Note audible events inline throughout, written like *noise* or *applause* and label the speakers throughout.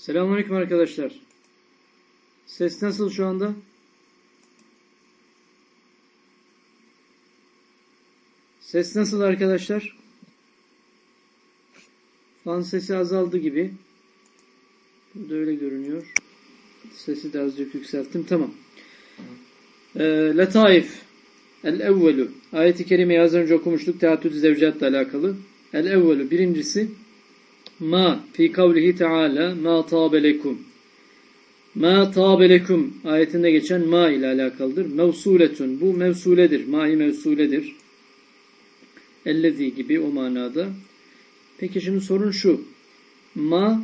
Speaker 1: Selamünaleyküm arkadaşlar. Ses nasıl şu anda? Ses nasıl arkadaşlar? Fan sesi azaldı gibi. Burada öyle görünüyor. Sesi de azıcık yükselttim. Tamam. Ee, Letaif. El-evvelu. Ayet-i kerimeyi az önce okumuştuk. Teatüt zevcatla alakalı. El-evvelu. Birincisi Ma fi kavlihi teala ma tabelekum. Ma tabelekum ayetinde geçen ma ile alakalıdır. Mevsuletun. Bu mevsuledir. Ma'i mevsuledir. Ellezi gibi o manada. Peki şimdi sorun şu. Ma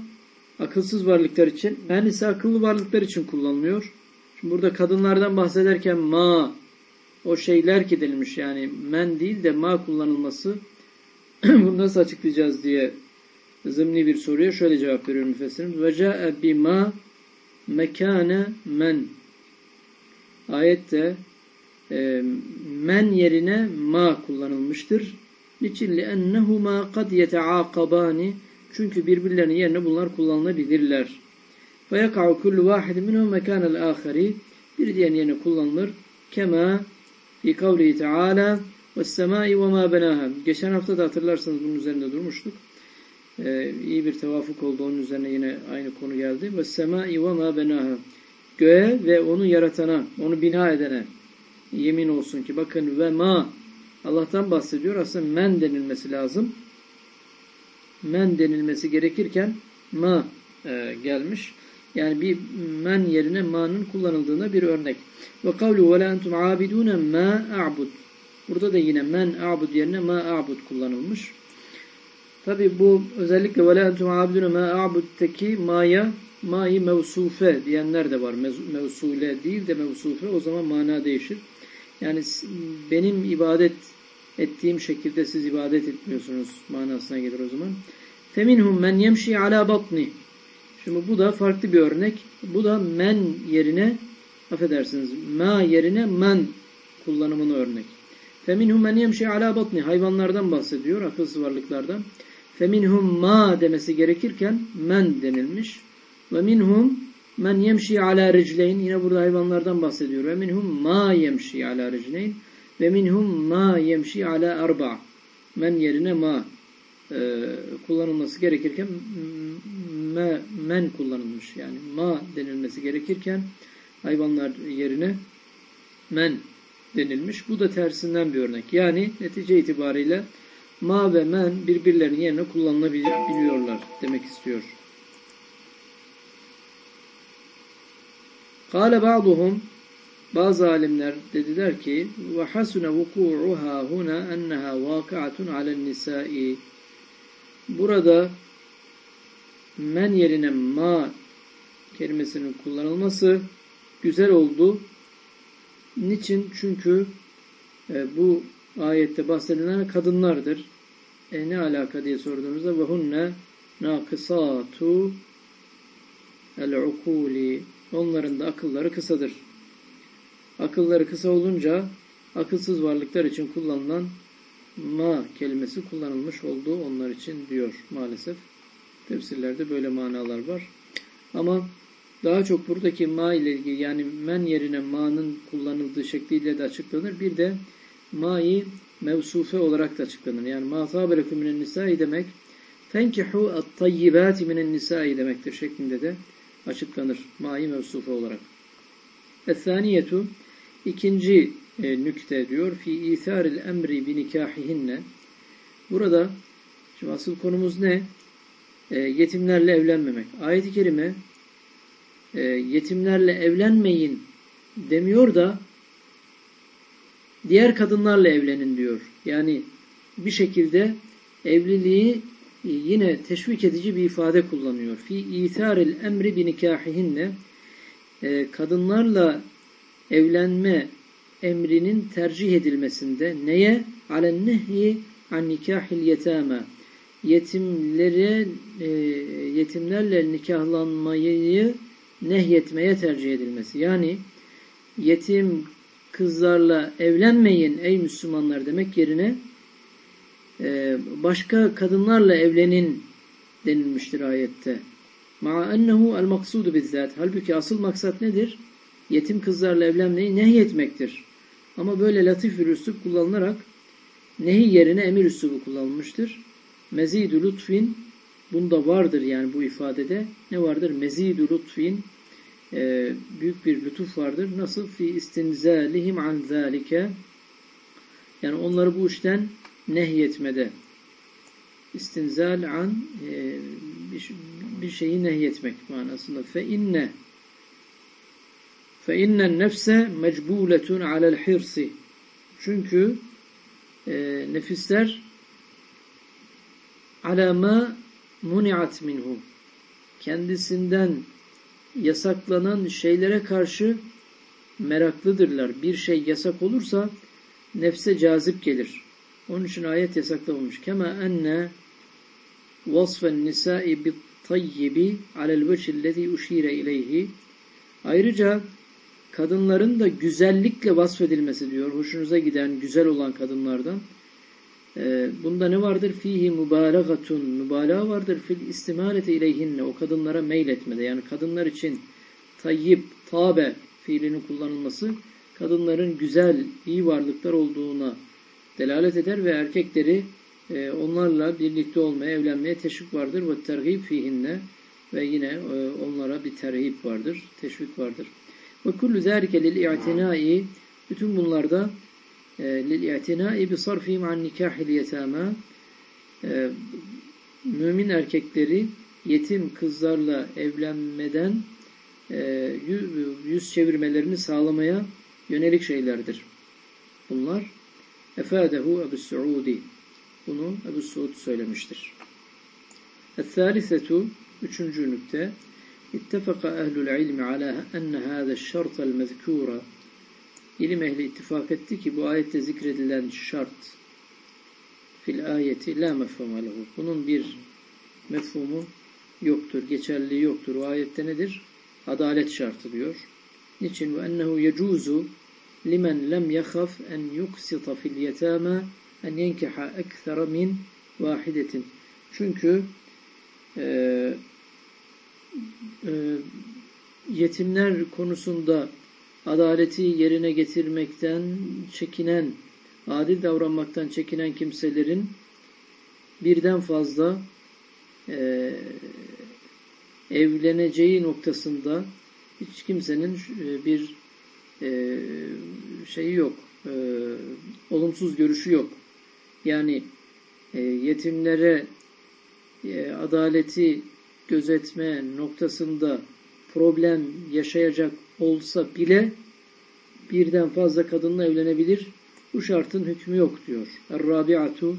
Speaker 1: akılsız varlıklar için, men ise akıllı varlıklar için kullanılıyor. Şimdi burada kadınlardan bahsederken ma o şeyler ki denilmiş yani men değil de ma kullanılması *clears throat* bunu nasıl açıklayacağız diye zımni bir soruya şöyle cevap veriyor müfessirim. Ve ca'e bima mekane men. Ayette e, men yerine ma kullanılmıştır. Niçin? لِأَنَّهُمَا قَدْ يَتَعَاقَبَانِ Çünkü birbirlerinin yerine bunlar kullanılabilirler. فَيَقَعُ كُلُّ وَاحِدٍ مِنْهُمْ مَكَانَ الْآخَرِ Bir diğer yerine kullanılır. Kema fi kavlihi teala وَالسَّمَاءِ وَمَا بَنَاهَا Geçen hafta da hatırlarsanız bunun üzerinde durmuştuk. e, iyi bir tevafuk oldu. Onun üzerine yine aynı konu geldi. Ve semai ve ma. Göğe ve onu yaratana, onu bina edene yemin olsun ki bakın ve ma Allah'tan bahsediyor. Aslında men denilmesi lazım. Men denilmesi gerekirken ma e, gelmiş. Yani bir men yerine ma'nın kullanıldığına bir örnek. Ve kavlu ve la entum abidune ma a'bud. Burada da yine men a'bud yerine ma a'bud kullanılmış. Tabi bu özellikle ve la entum abidune ma a'bud'teki ma'ya ma'yı mevsufe diyenler de var. Mevsule değil de mevsufe. O zaman mana değişir. Yani benim ibadet ettiğim şekilde siz ibadet etmiyorsunuz manasına gelir o zaman. Feminhum men yemşi ala batni. Şimdi bu da farklı bir örnek. Bu da men yerine affedersiniz ma yerine men kullanımını örnek. Feminhum men yemşi ala batni. Hayvanlardan bahsediyor. Akılsız varlıklardan. Feminhum ma demesi gerekirken men denilmiş. Ve minhum men yemşi ala ricleyn. Yine burada hayvanlardan bahsediyor. Ve minhum ma yemşi ala ricleyn. Ve minhum ma yemşi ala arba. Men yerine ma e, kullanılması gerekirken me, men kullanılmış. Yani ma denilmesi gerekirken hayvanlar yerine men denilmiş. Bu da tersinden bir örnek. Yani netice itibariyle ma ve men birbirlerinin yerine kullanılabiliyorlar demek istiyor. Kale ba'duhum bazı alimler dediler ki ve hasune vuku'uha huna enneha vaki'atun alen nisa'i Burada men yerine ma kelimesinin kullanılması güzel oldu. Niçin? Çünkü e, bu ayette bahsedilen kadınlardır. E ne alaka diye sorduğumuzda ve hunne nakısatu el-ukuli onların da akılları kısadır. Akılları kısa olunca akılsız varlıklar için kullanılan ma kelimesi kullanılmış olduğu onlar için diyor maalesef. Tefsirlerde böyle manalar var. Ama daha çok buradaki ma ile ilgili yani men yerine ma'nın kullanıldığı şekliyle de açıklanır. Bir de ma'yı mevsufe olarak da açıklanır. Yani ma tabelekum minen nisai demek fenkihu at-tayyibati minen nisai demektir şeklinde de açıklanır. Ma'yı mevsufe olarak. Es-saniyetu ikinci e, nükte diyor. Fi itharil emri bi nikahihinne. Burada şimdi asıl konumuz ne? E, yetimlerle evlenmemek. Ayet-i kerime e, yetimlerle evlenmeyin demiyor da diğer kadınlarla evlenin diyor. Yani bir şekilde evliliği yine teşvik edici bir ifade kullanıyor. Fi itharil emri bi nikahihinne e, kadınlarla evlenme emrinin tercih edilmesinde neye? Alen nehyi an nikahil yetama. Yetimlere, e, yetimlerle nikahlanmayı nehyetmeye tercih edilmesi. Yani yetim kızlarla evlenmeyin ey Müslümanlar demek yerine e, başka kadınlarla evlenin denilmiştir ayette. Ennehu el maksudu bizzat. Halbuki asıl maksat nedir? Yetim kızlarla evlenmeyi nehyetmektir. Ama böyle latif bir üslup kullanılarak nehi yerine emir üslubu kullanılmıştır. Mezidü lütfin bunda vardır yani bu ifadede. Ne vardır? Mezidü lütfin e, büyük bir lütuf vardır. Nasıl? Fi istinzalihim an zalike yani onları bu işten nehyetmede. İstinzal an e, bir, bir şeyi nehyetmek manasında. Fe inne fe innen nefse mecbuletun alel hirsi çünkü e, nefisler alama muniat minhu kendisinden yasaklanan şeylere karşı meraklıdırlar. Bir şey yasak olursa nefse cazip gelir. Onun için ayet yasaklamamış. Kema enne vasfen nisai bit tayyibi alel vecillezi uşire ileyhi Ayrıca kadınların da güzellikle vasfedilmesi diyor. Hoşunuza giden, güzel olan kadınlardan. Ee, bunda ne vardır? Fihi mübalagatun. Mübalağa vardır. Fil istimaleti ileyhinne. O kadınlara meyletmede. Yani kadınlar için tayyip, tabe fiilinin kullanılması kadınların güzel, iyi varlıklar olduğuna delalet eder ve erkekleri e, onlarla birlikte olmaya, evlenmeye teşvik vardır. Ve tergib fihinne ve yine e, onlara bir terhip vardır, teşvik vardır. Ve kullu zâlike lil bütün bunlarda sarfihim an nikâhil yetâmâ e, mümin erkekleri yetim kızlarla evlenmeden e, yüz çevirmelerini sağlamaya yönelik şeylerdir. Bunlar Efâdehu Ebu Suudi bunu Ebu Suud söylemiştir. El-thâlisetu Üçüncü nükte İttefaka ehlul ilmi ala enne hâze şartel mezkûra İlim ehli ittifak etti ki bu ayette zikredilen şart fil ayeti la mefhuma lehu. Bunun bir mefhumu yoktur, geçerliliği yoktur. O ayette nedir? Adalet şartı diyor. Niçin? Ve ennehu yecuzu limen lem yahaf en yuksita fil yetama en yenkiha ekthera min vahidetin. Çünkü e, e, yetimler konusunda adaleti yerine getirmekten çekinen, adil davranmaktan çekinen kimselerin birden fazla e, evleneceği noktasında hiç kimsenin e, bir e, şeyi yok, e, olumsuz görüşü yok. Yani e, yetimlere e, adaleti gözetme noktasında problem yaşayacak olsa bile birden fazla kadınla evlenebilir. Bu şartın hükmü yok diyor. Er-Rabi'atu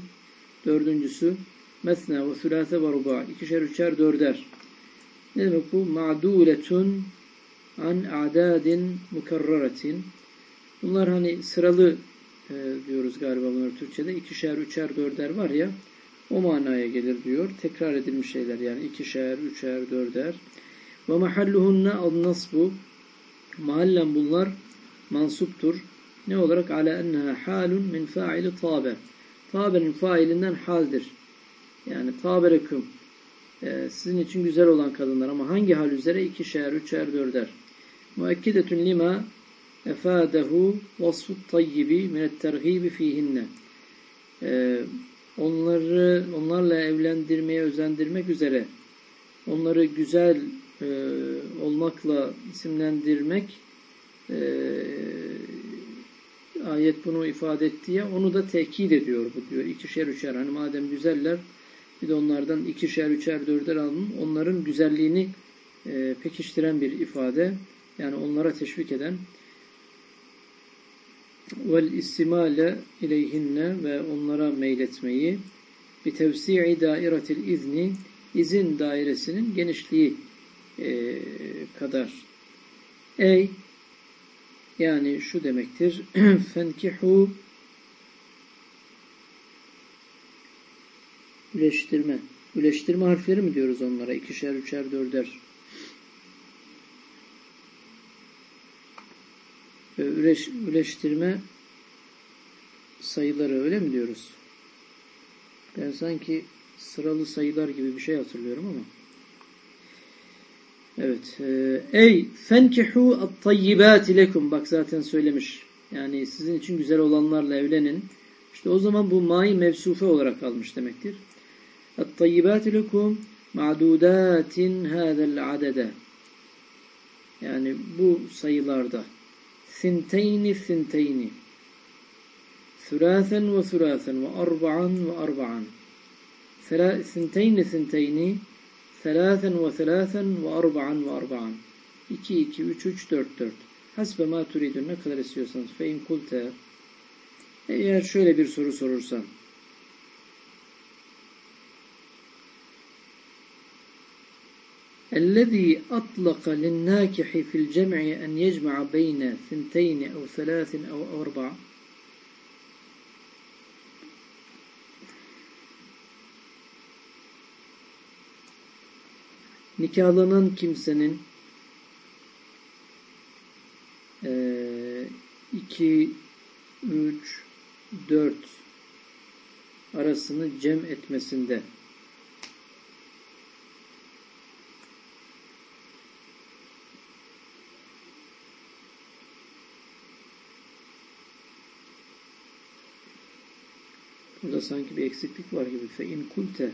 Speaker 1: dördüncüsü Mesna ve sülase ve ruba. İkişer, üçer, dörder. Ne demek bu? Ma'duletun an a'dadin mukarraretin. Bunlar hani sıralı e, diyoruz galiba bunlar Türkçe'de. İkişer, üçer, dörder var ya o manaya gelir diyor. Tekrar edilmiş şeyler yani ikişer, üçer, dörder. Ve mahalluhunne al-nasbu mahallen bunlar mansuptur. Ne olarak? Ala enneha halun min faili tabe. Tabe'nin failinden haldir. Yani tabereküm. Ee, sizin için güzel olan kadınlar ama hangi hal üzere? ikişer, üçer, dörder. Muekkidetun lima efadehu vasfut tayyibi minet terhibi fihinne. Ee, onları onlarla evlendirmeye özendirmek üzere onları güzel e, olmakla isimlendirmek e, ayet bunu ifade etti ya onu da tekit ediyor bu diyor. ikişer üçer hani madem güzeller bir de onlardan ikişer üçer dörder alın. Onların güzelliğini e, pekiştiren bir ifade. Yani onlara teşvik eden. Vel istimale ileyhinne ve onlara meyletmeyi. Bir tevsi'i dairatil izni izin dairesinin genişliği e, kadar. Ey yani şu demektir. *clears throat* Fenkihu üleştirme. Üleştirme harfleri mi diyoruz onlara? İkişer, üçer, dörder. üleş, üleştirme sayıları öyle mi diyoruz? Ben sanki sıralı sayılar gibi bir şey hatırlıyorum ama Evet. e, Ey fenkihu at-tayyibati lekum. Bak zaten söylemiş. Yani sizin için güzel olanlarla evlenin. İşte o zaman bu mai mevsufe olarak almış demektir. At-tayyibati lekum ma'dudatin hadel adede. Yani bu sayılarda. Sinteyni sinteyni. Sürâsen ve sürâsen ve arba'an ve arba'an. Sinteyni sinteyni. Selâsen ve selâsen ve arba'an ve arba'an. 2, 2, 3, 3, 4, 4. Hasbe ma turidun ne kadar istiyorsanız. Fe in kulte. Eğer şöyle bir soru sorursan. الذي أطلق للناكح في الجمع أن يجمع بين ثنتين أو ثلاث أو أربع nikahlanan kimsenin e, iki, üç, dört arasını cem etmesinde Burada sanki bir eksiklik var gibi. Fe in kulte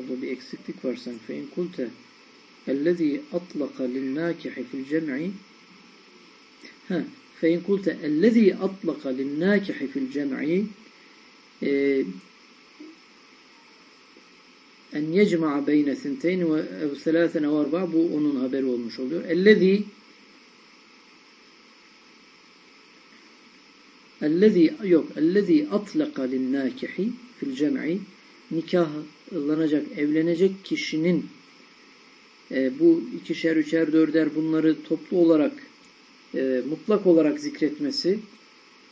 Speaker 1: Orada bir eksiklik var sanki. Fe in kulte ellezî atlaka linnâkihi fil cem'i ha fe in kulte ellezî atlaka linnâkihi fil cem'i en yecma'a beyne sinteyn ve ev selâsen ev arba bu onun haberi olmuş oluyor. Ellezî ellezî yok ellezî atlaka linnâkihi fil cem'i nikahlanacak, evlenecek kişinin e, bu ikişer, üçer, dörder bunları toplu olarak e, mutlak olarak zikretmesi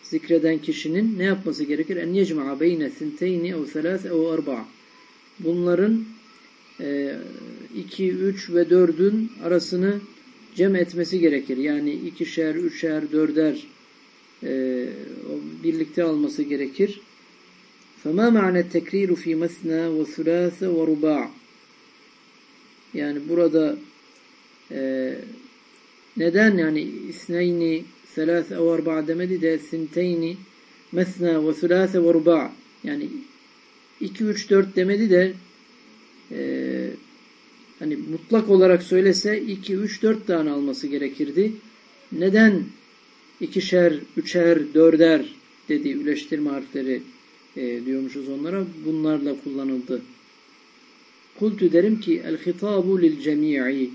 Speaker 1: zikreden kişinin ne yapması gerekir? En yecma'a beyne sinteyni ev selâse ev arba'a bunların e, iki, üç ve dördün arasını cem etmesi gerekir. Yani ikişer, üçer, dörder e, birlikte alması gerekir. فَمَا مَعْنَ التَّكْرِيرُ فِي مَثْنَى وَثُلَاثَ وَرُبَاعَ Yani burada e, neden yani isneyni selâse ve arba'a demedi de sinteyni mesna ve sülâse ve ruba' yani 2, 3, 4 demedi de e, hani mutlak olarak söylese 2, 3, 4 tane alması gerekirdi. Neden ikişer, üçer, dörder dedi üleştirme harfleri e, diyormuşuz onlara. Bunlarla kullanıldı. Kultu derim ki el hitabu lil cemi'i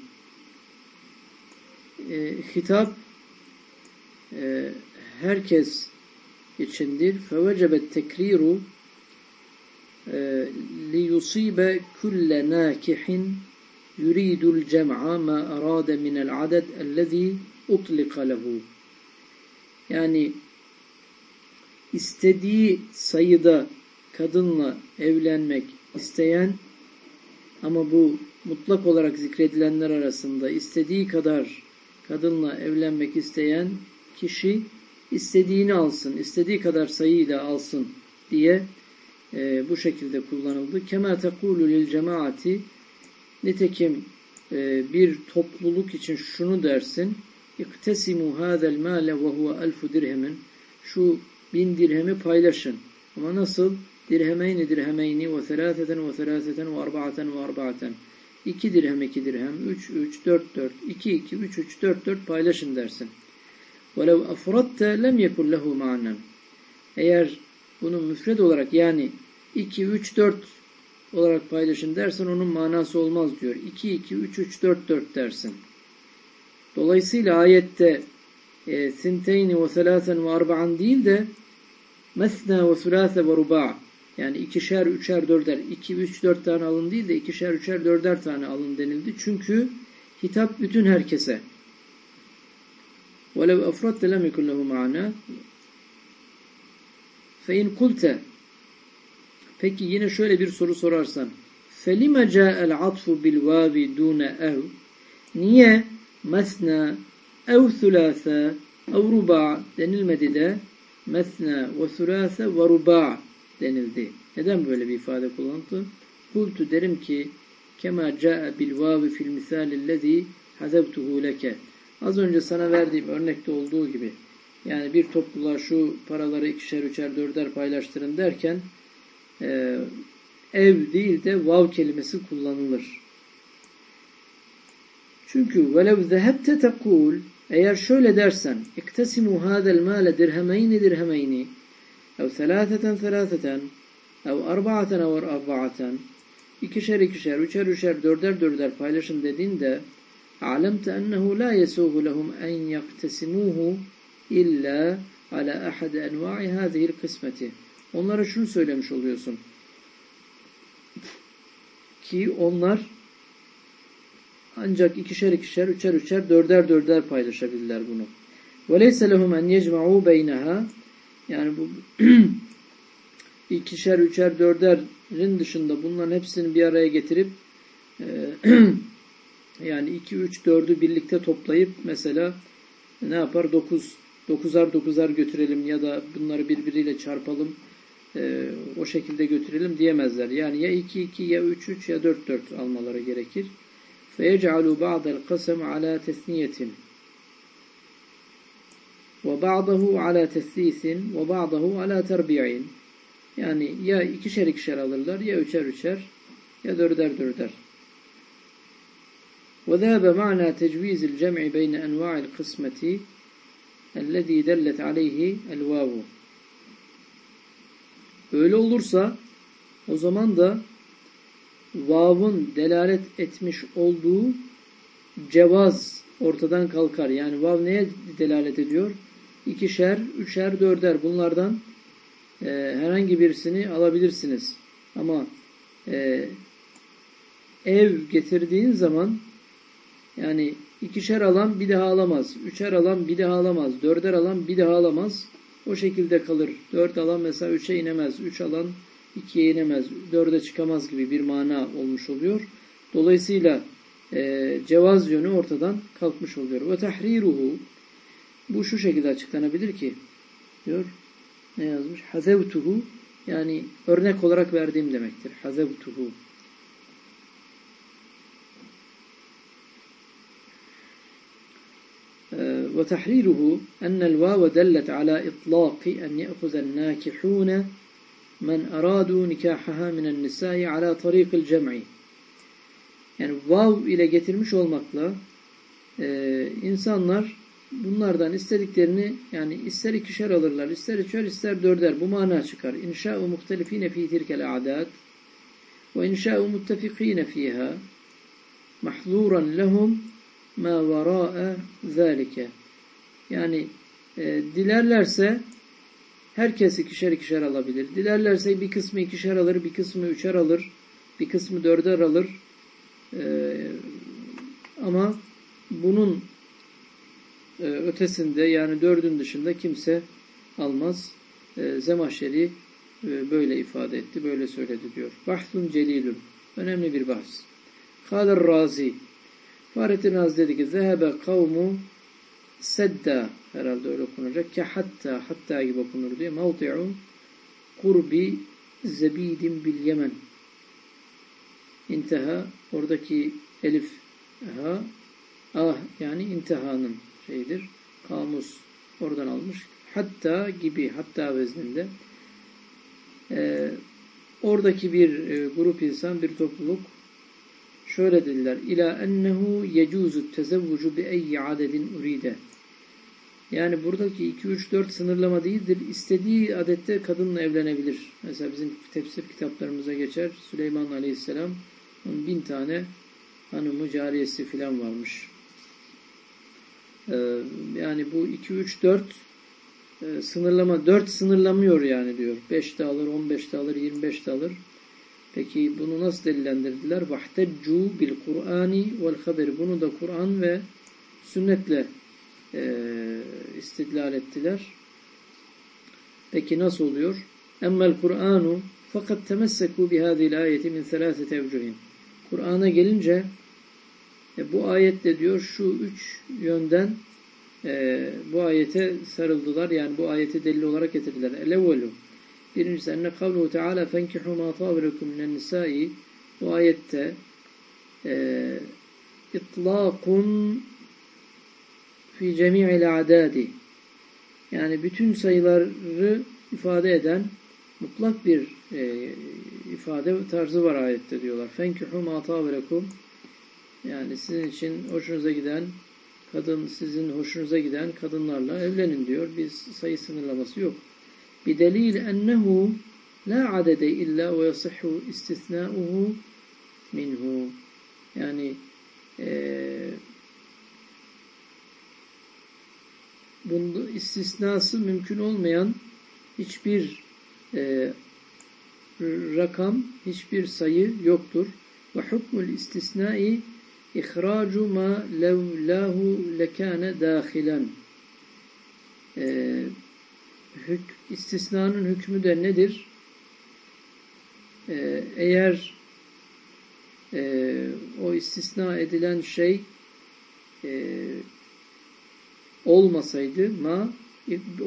Speaker 1: e, hitap e, herkes içindir. Fevecebet tekriru e, li yusibe kulle nakihin yuridul cem'a ma arade minel aded ellezî utlika lehu. Yani istediği sayıda kadınla evlenmek isteyen ama bu mutlak olarak zikredilenler arasında istediği kadar kadınla evlenmek isteyen kişi istediğini alsın, istediği kadar sayıyla alsın diye e, bu şekilde kullanıldı. Kema tekulu lil cemaati nitekim e, bir topluluk için şunu dersin İktesimu hâzel mâle ve huve elfu dirhemin şu bin dirhemi paylaşın. Ama nasıl? Dirhemeyni dirhemeyni ve selâseten ve selâseten ve arba'aten ve arba'aten. İki dirhem, iki dirhem, üç, üç, dört, dört, iki, iki, üç, üç, dört, dört paylaşın dersin. وَلَوْ أَفْرَدْتَ لَمْ يَكُنْ لَهُ مَعْنًا Eğer bunu müfred olarak yani 2, 3, 4 olarak paylaşın dersen onun manası olmaz diyor. 2, 2, 3, 3, 4, 4 dersin. Dolayısıyla ayette e, sinteyni ve selâsen ve arba'an değil de mesna ve sülâse ve ruba' yani ikişer, üçer, dörder, iki, üç, dört tane alın değil de ikişer, üçer, dörder tane alın denildi. Çünkü hitap bütün herkese. وَلَوْ أَفْرَدْتَ لَمْ يَكُنْ لَهُ مَعْنَا فَاِنْ قُلْتَ Peki yine şöyle bir soru sorarsan فَلِمَ جَاءَ الْعَطْفُ بِالْوَابِ دُونَ اَوْ Niye mesna ev thulâse ev ruba denilmedi de mesna ve thulâse ve ruba denildi. Neden böyle bir ifade kullanıldı? Kultu derim ki kema caa bil vavi fil misali'llezî hazevtuhu leke. Az önce sana verdiğim örnekte olduğu gibi yani bir topluluğa şu paraları ikişer, üçer, dörder paylaştırın derken e, ev değil de vav kelimesi kullanılır. Çünkü velev zehebte tekul eğer şöyle dersen iktesimu hadel male dirhemeyni dirhemeyni ev selâseten selâseten ev arba'aten ev arba'aten ikişer ikişer, üçer üçer, dörder dörder paylaşın dediğinde alemte ennehu la yesuhu lehum en yaktesimuhu illa ala ahad enva'i hadihil kısmeti. Onlara şunu söylemiş oluyorsun. Ki onlar ancak ikişer ikişer, üçer üçer, dörder dörder paylaşabilirler bunu. وَلَيْسَ لَهُمْ اَنْ يَجْمَعُوا بَيْنَهَا Yani bu *clears throat* ikişer, üçer, dörderin dışında bunların hepsini bir araya getirip e, *clears throat* yani iki, üç, dördü birlikte toplayıp mesela ne yapar? Dokuz, dokuzar dokuzar götürelim ya da bunları birbiriyle çarpalım e, o şekilde götürelim diyemezler. Yani ya iki iki ya üç üç ya dört dört almaları gerekir. فَيَجْعَلُ بَعْضَ الْقَسَمْ عَلَى تَثْنِيَةٍ وَبَعْضَهُ عَلَى تَثْلِيثٍ وَبَعْضَهُ عَلَى تَرْبِيعٍ Yani ya ikişer ikişer alırlar, ya üçer üçer, ya dörder dörder. وذهب معنى تجويز الجمع بين أنواع القسمة الذي دلت عليه الواو Öyle olursa o zaman da vav'ın delalet etmiş olduğu cevaz ortadan kalkar. Yani vav neye delalet ediyor? İkişer, üçer, dörder bunlardan e, herhangi birisini alabilirsiniz. Ama e, ev getirdiğin zaman yani ikişer alan bir daha alamaz. Üçer alan bir daha alamaz. Dörder alan bir daha alamaz. O şekilde kalır. Dört alan mesela üçe inemez. Üç alan ikiye inemez. Dörde çıkamaz gibi bir mana olmuş oluyor. Dolayısıyla e, cevaz yönü ortadan kalkmış oluyor. Ve tahriruhu bu şu şekilde açıklanabilir ki diyor ne yazmış? Hazevtuhu yani örnek olarak verdiğim demektir. Hazevtuhu وتحريره أن الواو دلت على إطلاق أن يأخذ الناكحون men aradu nikahaha minen nisai ala tariqil cem'i. Yani vav ile getirmiş olmakla e, insanlar bunlardan istediklerini yani ister ikişer alırlar, ister üçer, ister dörder. Bu mana çıkar. İnşa'u muhtelifine fi tilkel adat ve inşa'u muttefikine fiha mahzuran lehum ma vara'e zâlike. Yani e, dilerlerse herkes ikişer ikişer alabilir. Dilerlerse bir kısmı ikişer alır, bir kısmı üçer alır, bir kısmı dörder alır. E, ama bunun e, ötesinde yani dördün dışında kimse almaz. E, Zemahşeri e, böyle ifade etti, böyle söyledi diyor. Bahsun celilun. Önemli bir bahs. Kadir Razi. Fahrettin Razi dedi ki Zehebe kavmu sedda herhalde öyle okunacak ki hatta hatta gibi okunur diye mevdi'u kurbi zebidin bil Yemen intiha oradaki elif ha ah yani intihanın şeyidir. Kamus oradan almış. Hatta gibi hatta vezninde ee, oradaki bir e, grup insan bir topluluk şöyle dediler. İla ennehu yecuzu tezevvucu bi eyyi adedin uride. Yani buradaki 2-3-4 sınırlama değildir. İstediği adette kadınla evlenebilir. Mesela bizim tefsir kitaplarımıza geçer. Süleyman Aleyhisselam bin tane hanımı cariyesi filan varmış. Ee, yani bu 2-3-4 e, sınırlama 4 sınırlamıyor yani diyor. 5 de alır, 15 de alır, 25 de alır. Peki bunu nasıl delillendirdiler? Vahteccu bil Kur'ani vel haber. Bunu da Kur'an ve sünnetle e, istidlal ettiler. Peki nasıl oluyor? Emmel Kur'anu fakat temesseku bihâzîl ayeti min selâsete evcuhin. Kur'an'a gelince e, bu ayette diyor şu üç yönden e, bu ayete sarıldılar. Yani bu ayeti delil olarak getirdiler. Elevvelu Birincisi enne kavluhu teala fenkihu ma tabirukum minen bu ayette e, itlaqun fi cemi'il adadi yani bütün sayıları ifade eden mutlak bir e, ifade tarzı var ayette diyorlar. Fenkihu ma taberekum yani sizin için hoşunuza giden kadın sizin hoşunuza giden kadınlarla evlenin diyor. Biz sayı sınırlaması yok. Bir delil ennehu la adede illa ve yasihhu istisnauhu minhu. Yani e, bunda istisnası mümkün olmayan hiçbir e, rakam, hiçbir sayı yoktur. Ve hukmul istisnai ihracu ma levlahu lekane dahilen. E, hük, istisnanın hükmü de nedir? E, eğer e, o istisna edilen şey e, olmasaydı ma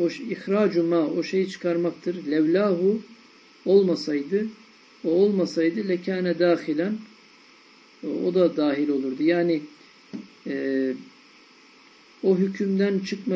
Speaker 1: o ihracu ma o şeyi çıkarmaktır. Levlahu olmasaydı o olmasaydı lekane dahilen o da dahil olurdu. Yani e, o hükümden çıkması